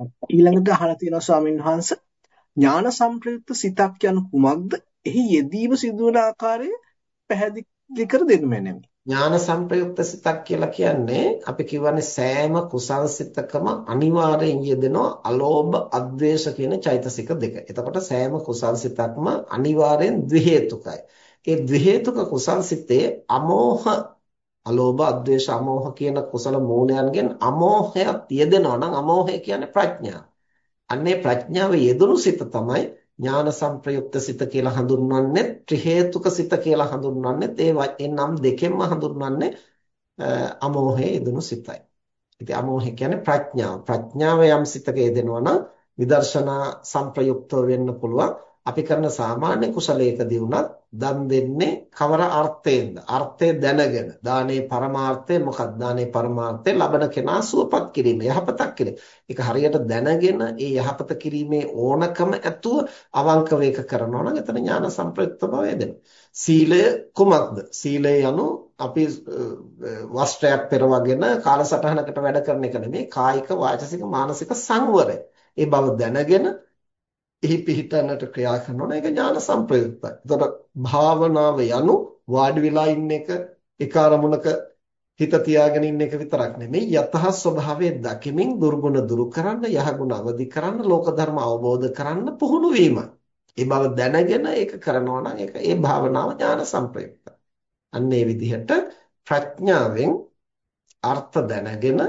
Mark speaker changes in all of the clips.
Speaker 1: ඊළඟට අහලා තියෙනවා ස්වාමීන් වහන්සේ ඥාන සංප්‍රයුක්ත සිතක් යන කුමක්ද? එහි යෙදීම සිදුවන ආකාරය පැහැදිලි කර දෙන්න මැනවි.
Speaker 2: ඥාන සංප්‍රයුක්ත සිතක් කියලා කියන්නේ අපි කියවනේ සෑම කුසල් සිතකම අනිවාර්යෙන් යෙදෙනවා අලෝභ අද්වේෂ කියන චෛතසික දෙක. එතකොට සෑම කුසල් සිතක්ම අනිවාර්යෙන් ද්වි හේතුකයි. ඒ ද්වි හේතුක කුසල් සිතේ අමෝහ අලෝභ අද්වේෂ අමෝහ කියන කුසල මූලයන්ගෙන් අමෝහයක් යෙදෙනවා නම් අමෝහය කියන්නේ ප්‍රඥාව. අන්නේ ප්‍රඥාව යෙදුණු සිත තමයි ඥාන සංප්‍රයුක්ත සිත කියලා හඳුන්වන්නේ ත්‍රි හේතුක සිත කියලා හඳුන්වන්නේ ඒ නම් දෙකෙන්ම හඳුන්වන්නේ අමෝහයේ යෙදුණු සිතයි. ඉතින් අමෝහය කියන්නේ ප්‍රඥාව. ප්‍රඥාව යම් සිතක යෙදෙනවා නම් විදර්ශනා සංප්‍රයුක්තව වෙන්න පුළුවන්. අපි කරන සාමාන්‍ය කුසලයකදී වුණත් දන් දෙන්නේ කවර අර්ථයෙන්ද? අර්ථය දැනගෙන. දානේ පරමාර්ථය මොකක්ද? දානේ පරමාර්ථය ලබන කෙනා සුවපත් කිරීම, යහපතක් කිරීම. ඒක හරියට දැනගෙන ඒ යහපත කිරීමේ ඕනකම ඇතුව අවංකව ඒක කරනවා නම් එතන ඥාන සම්ප්‍රයුක්ත බව එදෙනවා. සීලය කුමක්ද? සීලය යනු අපි වස්ත්‍රයක් පෙරවගෙන කාලසටහනකට වැඩ කරන එක නෙමෙයි කායික වාචසික මානසික සංවරය. ඒ බව දැනගෙන එහි පිහිටන්නට ක්‍රියා කරනවා ඒක ඥාන සංප්‍රයුක්තයි. එතකොට භාවනාව යනු වාඩි වෙලා ඉන්න එක එක අරමුණක හිත තියාගෙන ඉන්න එක විතරක් නෙමෙයි යතහ ස්වභාවය දකිමින් දුර්ගුණ දුරු කරන්න යහගුණ අවදි කරන්න ලෝක ධර්ම අවබෝධ කරන්න පුහුණු වීමයි. ඒ බව දැනගෙන ඒක කරනවා නම් ඒක ඒ භාවනාව ඥාන සංප්‍රයුක්තයි. අන්න ඒ විදිහට ප්‍රඥාවෙන් අර්ථ දැනගෙන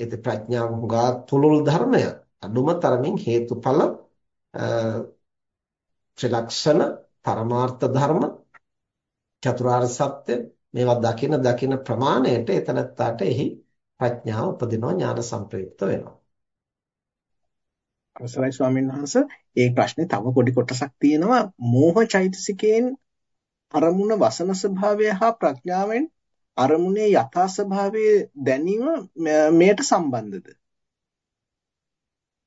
Speaker 2: ඒ ප්‍රඥාව හුඟා තුලුල් ධර්මය අනුම තරමින් හේතුඵල ත්‍රිලක්ෂණ පරමාර්ථ ධර්ම චතුරාර්ය සත්‍ය මේවා දකින දකින ප්‍රමාණයට එතනත්තාට එහි ප්‍රඥාව උපදිනවා ඥාන සංප්‍රයුක්ත වෙනවා.
Speaker 1: අවසරයි ස්වාමීන් වහන්සේ. ඒ ප්‍රශ්නේ තව පොඩි කොටසක් තියෙනවා. මෝහ චෛතසිකයෙන් අරමුණ වසන ස්වභාවය හා ප්‍රඥාවෙන් අරමුණේ යථා ස්වභාවය දැනීම මෙයට සම්බන්ධද?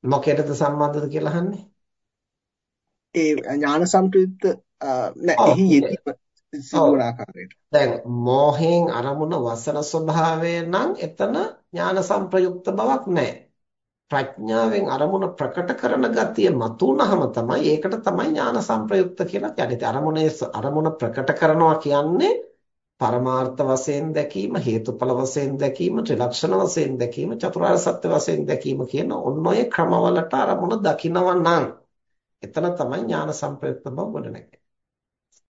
Speaker 2: මොකේටද සම්බන්ධද කියලා අහන්නේ
Speaker 1: ඒ ඥාන සම්ප්‍රයුක්ත නෑ එහි යෙදීම සිදුවන ආකාරයට.
Speaker 2: දැන් මෝහයෙන් අරමුණ වසන ස්වභාවය නම් එතන ඥාන සම්ප්‍රයුක්ත බවක් නැහැ. ප්‍රඥාවෙන් අරමුණ ප්‍රකට කරන ගතිය මතුනහම තමයි ඒකට තමයි ඥාන සම්ප්‍රයුක්ත කියලා කියන්නේ. අරමුණේ අරමුණ ප්‍රකට කරනවා කියන්නේ පරමාර්ථ වශයෙන් දැකීම, හේතුඵල වශයෙන් දැකීම, ත්‍රිලක්ෂණ වශයෙන් දැකීම, චතුරාර්ය සත්‍ය වශයෙන් දැකීම කියන ඔන්න ඔය ක්‍රමවලට අරමුණ දකිනවා නම් එතන තමයි ඥාන සංප්‍රයුක්ත බව ගොඩනැගෙන්නේ.